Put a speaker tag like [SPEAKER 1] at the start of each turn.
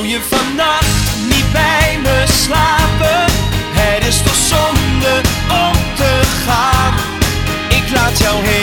[SPEAKER 1] Wil je vannacht niet bij me slapen? Het is toch zonde om te gaan. Ik laat jou heen.